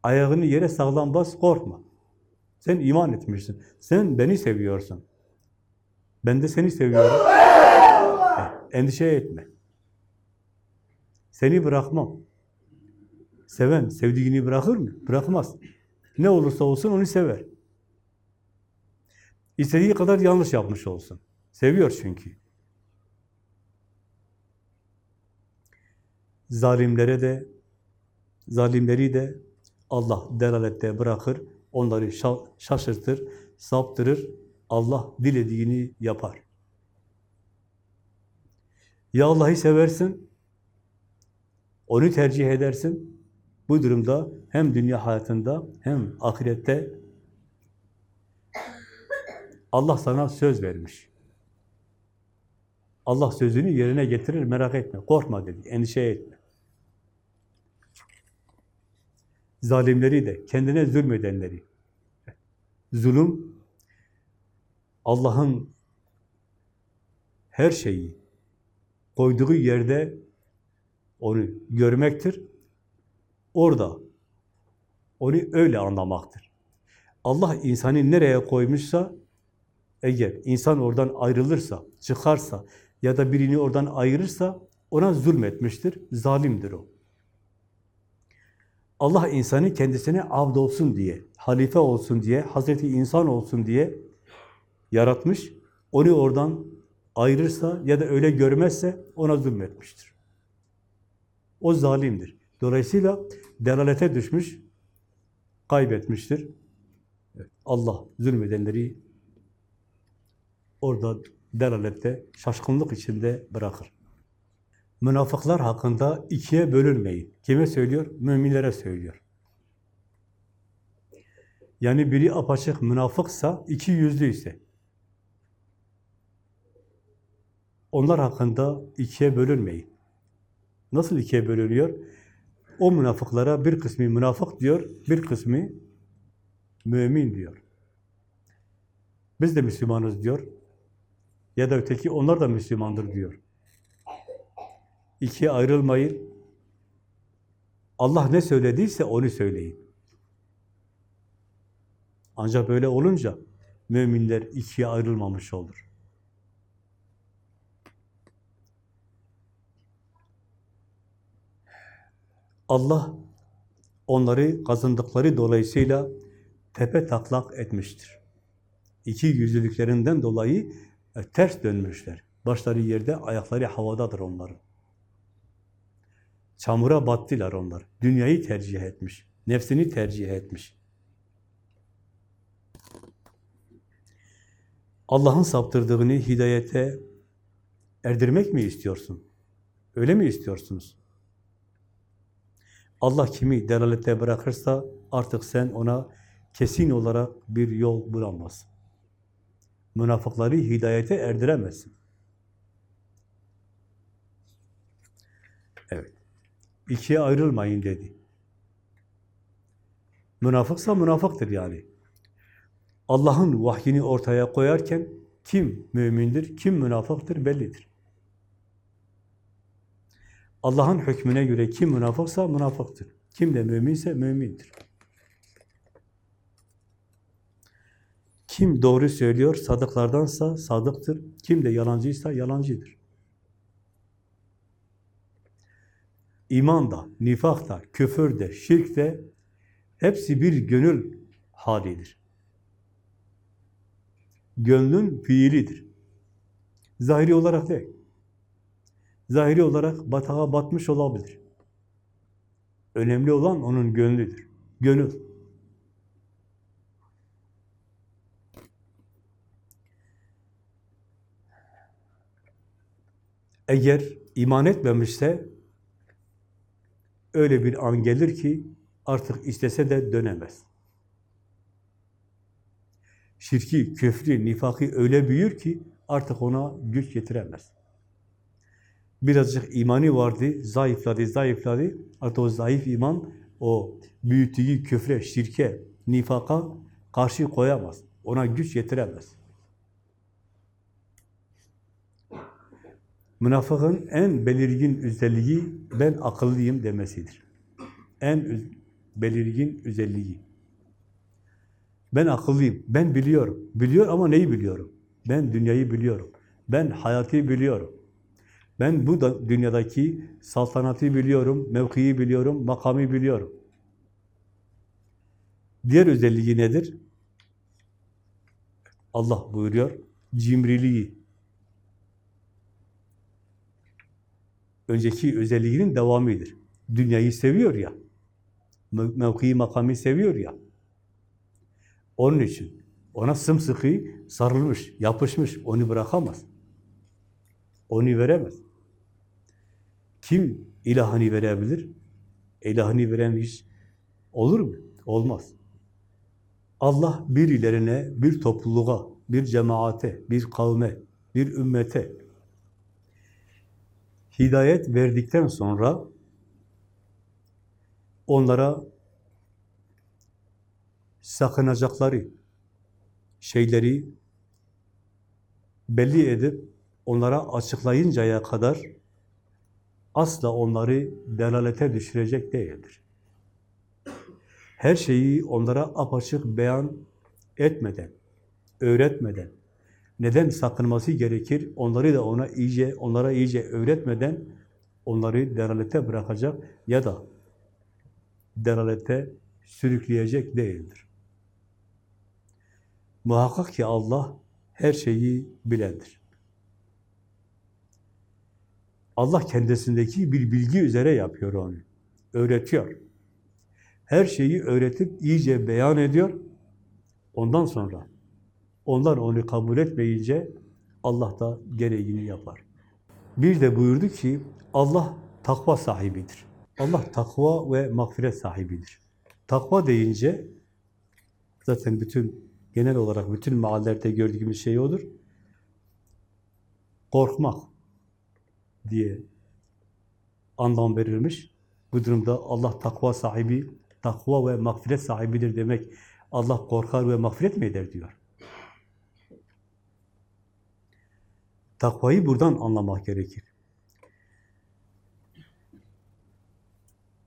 Ayağını yere sağlam bas, korkma. Sen iman etmişsin. Sen beni seviyorsun. Ben de seni seviyorum. Eh, Endişe etme. Seni bırakmam. Seven sevdiğini bırakır mı? Bırakmaz. Ne olursa olsun onu sever. İstediği kadar yanlış yapmış olsun. Seviyor çünkü. Zalimlere de, zalimleri de Allah delalette bırakır, onları şa- şaşırtır, saptırır, Allah dilediğini yapar. Ya Allah'ı seversin, onu tercih edersin, bu durumda hem dünya hayatında hem ahirette Allah sana söz vermiş. Allah sözünü yerine getirir, merak etme, korkma dedi, endişe etme. zalimleri de, kendine zulmedenleri. Zulüm, Allah'ın her şeyi koyduğu yerde onu görmektir. Orada onu öyle anlamaktır. Allah insanı nereye koymuşsa, eğer insan oradan ayrılırsa, çıkarsa ya da birini oradan ayırırsa ona zulmetmiştir, zalimdir o. Allah insanı kendisine abd olsun diye, halife olsun diye, Hazreti insan olsun diye yaratmış. Onu oradan ayırırsa ya da öyle görmezse ona zulmetmiştir. O zalimdir. Dolayısıyla delalete düşmüş, kaybetmiştir. Allah zulmedenleri orada delalette, şaşkınlık içinde bırakır. Münafıklar hakkında ikiye bölünmeyin. Kime söylüyor? Müminlere söylüyor. Yani biri apaçık münafıksa, iki yüzlüyse, onlar hakkında ikiye bölünmeyin. Nasıl ikiye bölünüyor? O münafıklara bir kısmı münafık diyor, bir kısmı mümin diyor. Biz de Müslümanız diyor. Ya da öteki onlar da Müslümandır diyor. İkiye ayrılmayın. Allah ne söylediyse onu söyleyin. Ancak böyle olunca müminler ikiye ayrılmamış olur. Allah onları kazandıkları dolayısıyla tepe taklak etmiştir. İki yüzlülüklerinden dolayı e, ters dönmüşler. Başları yerde, ayakları havadadır onların. Çamura battılar onlar. Dünyayı tercih etmiş. Nefsini tercih etmiş. Allah'ın saptırdığını hidayete erdirmek mi istiyorsun? Öyle mi istiyorsunuz? Allah kimi delalette bırakırsa artık sen ona kesin olarak bir yol bulamazsın. Münafıkları hidayete erdiremezsin. Evet. İkiye ayrılmayın dedi. Münafıksa münafıktır yani. Allah'ın vahyini ortaya koyarken kim mümindir, kim münafıktır bellidir. Allah'ın hükmüne göre kim münafıksa münafıktır. Kim de müminse mümindir. Kim doğru söylüyor, sadıklardansa sadıktır. Kim de yalancıysa yalancıdır. İman da, nifak da, küfür de, şirk de hepsi bir gönül halidir. Gönlün fiilidir. Zahiri olarak değil. Zahiri olarak batağa batmış olabilir. Önemli olan onun gönlüdür. Gönül. Eğer iman etmemişse öyle bir an gelir ki artık istese de dönemez. Şirki, küfrü, nifakı öyle büyür ki artık ona güç getiremez. Birazcık imani vardı, zayıfladı, zayıfladı. Artık o zayıf iman, o büyüttüğü küfre, şirke, nifaka karşı koyamaz. Ona güç getiremez. Münafıkın en belirgin özelliği ben akıllıyım demesidir. En belirgin özelliği. Ben akıllıyım, ben biliyorum. Biliyor ama neyi biliyorum? Ben dünyayı biliyorum. Ben hayatı biliyorum. Ben bu da dünyadaki saltanatı biliyorum, mevkiyi biliyorum, makamı biliyorum. Diğer özelliği nedir? Allah buyuruyor, cimriliği. Önceki özelliğinin devamıdır. Dünyayı seviyor ya, mevkiyi, makamı seviyor ya. Onun için ona sımsıkı sarılmış, yapışmış, onu bırakamaz. Onu veremez. Kim ilahını verebilir? İlahını veren hiç olur mu? Olmaz. Allah birilerine, bir topluluğa, bir cemaate, bir kavme, bir ümmete hidayet verdikten sonra onlara sakınacakları şeyleri belli edip onlara açıklayıncaya kadar asla onları delalete düşürecek değildir. Her şeyi onlara apaçık beyan etmeden, öğretmeden, neden sakınması gerekir, onları da ona iyice, onlara iyice öğretmeden onları delalete bırakacak ya da delalete sürükleyecek değildir. Muhakkak ki Allah her şeyi bilendir. Allah kendisindeki bir bilgi üzere yapıyor onu. Öğretiyor. Her şeyi öğretip iyice beyan ediyor. Ondan sonra onlar onu kabul etmeyince Allah da gereğini yapar. Bir de buyurdu ki Allah takva sahibidir. Allah takva ve mağfiret sahibidir. Takva deyince zaten bütün genel olarak bütün mahallelerde gördüğümüz şey odur. Korkmak diye anlam verilmiş. Bu durumda Allah takva sahibi, takva ve mağfiret sahibidir demek Allah korkar ve mağfiret mi eder diyor. Takvayı buradan anlamak gerekir.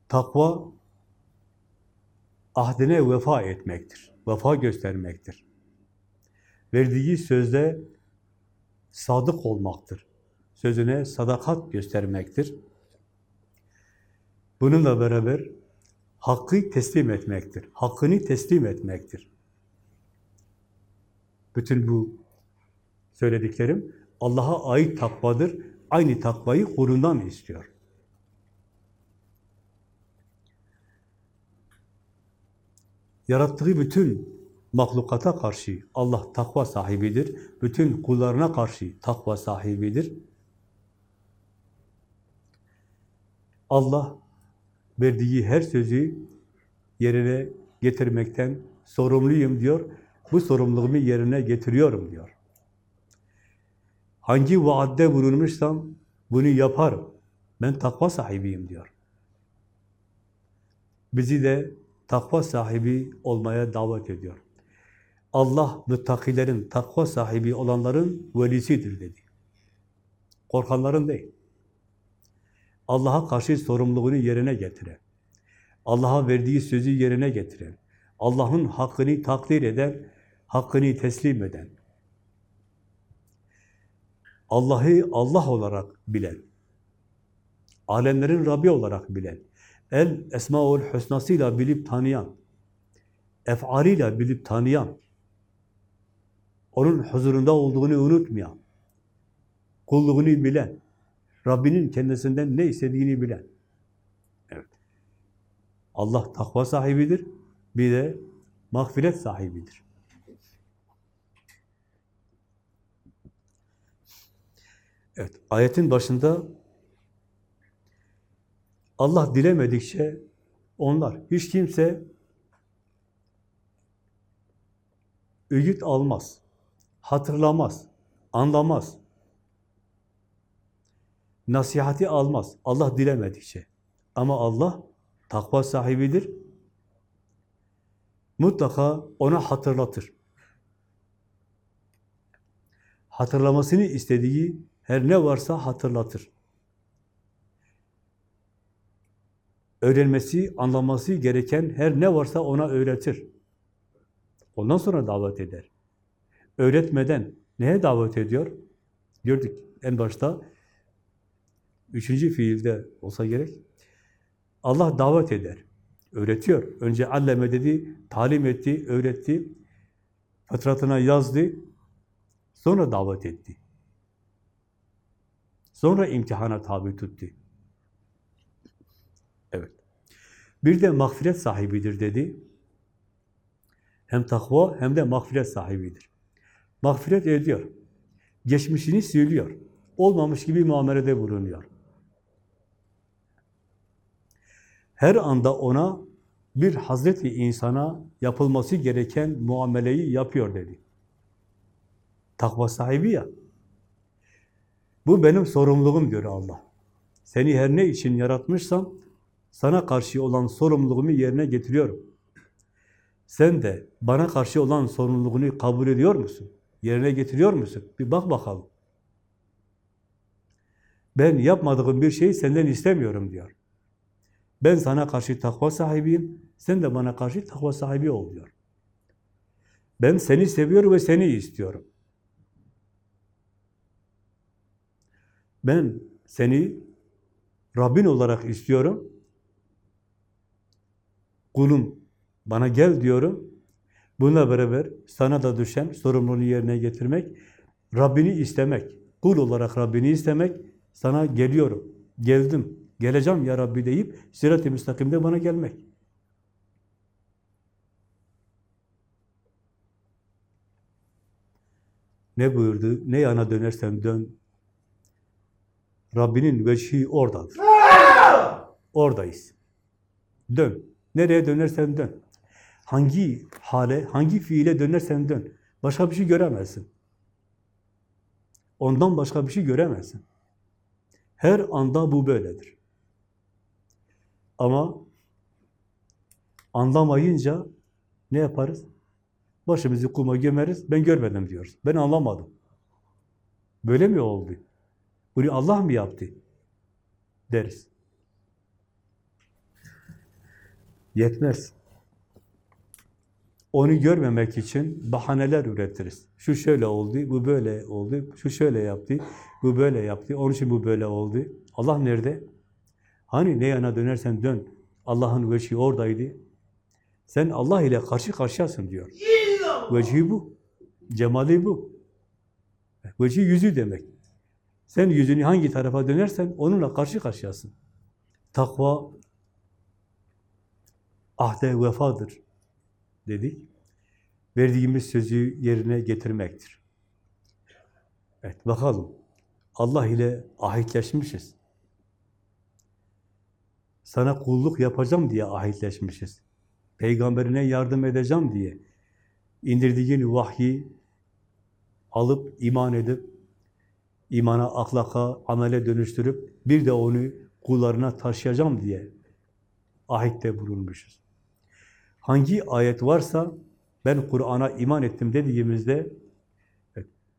Takva ahdine vefa etmektir. Vefa göstermektir. Verdiği sözde sadık olmaktır. Sözüne sadakat göstermektir. Bununla beraber hakkı teslim etmektir. Hakkını teslim etmektir. Bütün bu söylediklerim Allah'a ait takvadır. Aynı takvayı kulundan istiyor. Yarattığı bütün mahlukata karşı Allah takva sahibidir. Bütün kullarına karşı takva sahibidir. Allah verdiği her sözü yerine getirmekten sorumluyum diyor. Bu sorumluluğumu yerine getiriyorum diyor. Hangi vaadde bulunmuşsam bunu yaparım. Ben takva sahibiyim diyor. Bizi de takva sahibi olmaya davet ediyor. Allah müttakilerin, takva sahibi olanların velisidir dedi. Korkanların değil. Allah'a karşı sorumluluğunu yerine getiren, Allah'a verdiği sözü yerine getiren, Allah'ın hakkını takdir eden, hakkını teslim eden, Allah'ı Allah olarak bilen, alemlerin Rabbi olarak bilen, El Esmaül Hüsnasıyla bilip tanıyan, ef'aliyle bilip tanıyan, onun huzurunda olduğunu unutmayan, kulluğunu bilen, Rabbinin kendisinden ne istediğini bilen. Evet. Allah takva sahibidir, bir de mağfiret sahibidir. Evet, ayetin başında Allah dilemedikçe onlar, hiç kimse öğüt almaz, hatırlamaz, anlamaz, nasihati almaz. Allah dilemedikçe. Ama Allah takva sahibidir. Mutlaka ona hatırlatır. Hatırlamasını istediği her ne varsa hatırlatır. Öğrenmesi, anlaması gereken her ne varsa ona öğretir. Ondan sonra davet eder. Öğretmeden neye davet ediyor? Gördük en başta Üçüncü fiilde olsa gerek. Allah davet eder. Öğretiyor. Önce alleme dedi, talim etti, öğretti. Fıtratına yazdı. Sonra davet etti. Sonra imtihana tabi tuttu. Evet. Bir de mağfiret sahibidir dedi. Hem takva hem de mağfiret sahibidir. Mağfiret ediyor. Geçmişini söylüyor. Olmamış gibi muamelede bulunuyor. her anda ona bir Hazreti insana yapılması gereken muameleyi yapıyor dedi. Takva sahibi ya. Bu benim sorumluluğum diyor Allah. Seni her ne için yaratmışsam sana karşı olan sorumluluğumu yerine getiriyorum. Sen de bana karşı olan sorumluluğunu kabul ediyor musun? Yerine getiriyor musun? Bir bak bakalım. Ben yapmadığım bir şeyi senden istemiyorum diyor. Ben sana karşı takva sahibiyim, sen de bana karşı takva sahibi ol diyor. Ben seni seviyorum ve seni istiyorum. Ben seni Rabbin olarak istiyorum. Kulum bana gel diyorum. Bununla beraber sana da düşen sorumluluğunu yerine getirmek, Rabbini istemek, kul olarak Rabbini istemek, sana geliyorum, geldim, geleceğim ya Rabbi deyip sirat-i müstakimde bana gelmek. Ne buyurdu? Ne yana dönersen dön. Rabbinin veçhi oradadır. Oradayız. Dön. Nereye dönersen dön. Hangi hale, hangi fiile dönersen dön. Başka bir şey göremezsin. Ondan başka bir şey göremezsin. Her anda bu böyledir. Ama anlamayınca ne yaparız? Başımızı kuma gömeriz, ben görmedim diyoruz. Ben anlamadım. Böyle mi oldu? Bunu Allah mı yaptı? Deriz. Yetmez. Onu görmemek için bahaneler üretiriz. Şu şöyle oldu, bu böyle oldu, şu şöyle yaptı, bu böyle yaptı, onun için bu böyle oldu. Allah nerede? Hani ne yana dönersen dön. Allah'ın veçhi oradaydı. Sen Allah ile karşı karşıyasın diyor. Vecihi bu. Cemali bu. Vecihi yüzü demek. Sen yüzünü hangi tarafa dönersen onunla karşı karşıyasın. Takva ahde vefadır dedik. Verdiğimiz sözü yerine getirmektir. Evet bakalım. Allah ile ahitleşmişiz. Sana kulluk yapacağım diye ahitleşmişiz. Peygamberine yardım edeceğim diye indirdiğin vahyi alıp iman edip imana, ahlaka, amele dönüştürüp bir de onu kullarına taşıyacağım diye ahitte bulunmuşuz. Hangi ayet varsa ben Kur'an'a iman ettim dediğimizde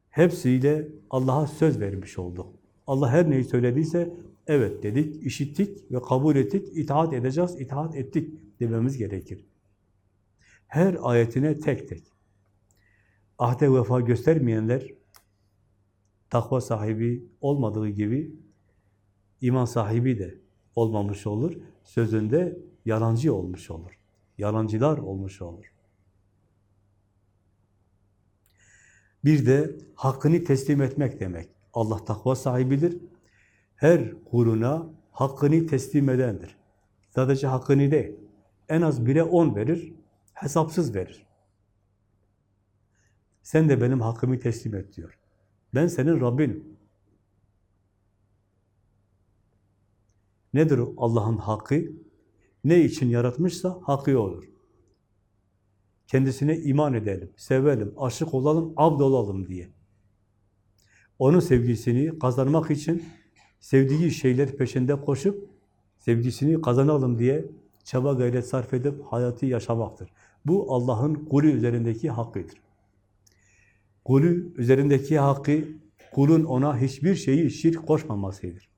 hepsiyle Allah'a söz vermiş olduk. Allah her neyi söylediyse evet dedik, işittik ve kabul ettik, itaat edeceğiz, itaat ettik dememiz gerekir. Her ayetine tek tek. Ahde vefa göstermeyenler takva sahibi olmadığı gibi iman sahibi de olmamış olur. Sözünde yalancı olmuş olur. Yalancılar olmuş olur. Bir de hakkını teslim etmek demek. Allah takva sahibidir. Her kuluna hakkını teslim edendir. Sadece hakkını değil. En az bire on verir, hesapsız verir. Sen de benim hakkımı teslim et diyor. Ben senin Rabbinim. Nedir Allah'ın hakkı? Ne için yaratmışsa hakkı olur. Kendisine iman edelim, sevelim, aşık olalım, abd olalım diye. Onun sevgisini kazanmak için sevdiği şeyler peşinde koşup sevgisini kazanalım diye çaba gayret sarf edip hayatı yaşamaktır. Bu Allah'ın kulü üzerindeki hakkıdır. Kulü üzerindeki hakkı, kulun ona hiçbir şeyi şirk koşmamasıdır.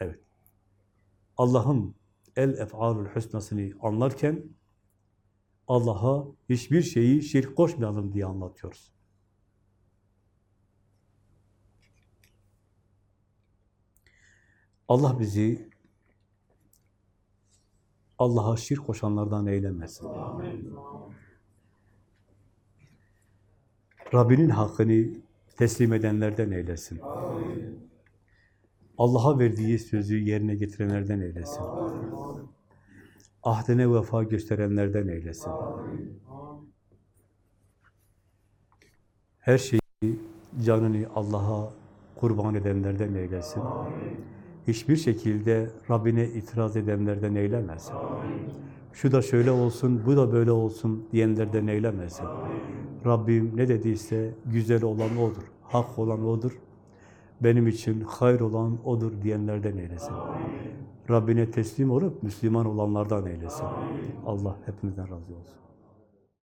Evet. Allah'ın el-ef'alül hüsnasını anlarken Allah'a hiçbir şeyi şirk koşmayalım diye anlatıyoruz. Allah bizi Allah'a şirk koşanlardan eylemesin. Rabbinin hakkını teslim edenlerden eylesin. Allah'a verdiği sözü yerine getirenlerden eylesin. Ahdine vefa gösterenlerden eylesin. Her şeyi, canını Allah'a kurban edenlerden eylesin. Hiçbir şekilde Rabbine itiraz edenlerden eylemesin. Şu da şöyle olsun, bu da böyle olsun diyenlerden eylemesin. Rabbim ne dediyse güzel olan O'dur, hak olan O'dur. Benim için hayır olan O'dur diyenlerden eylesin. Rabbine teslim olup Müslüman olanlardan eylesin. Allah hepinizden razı olsun.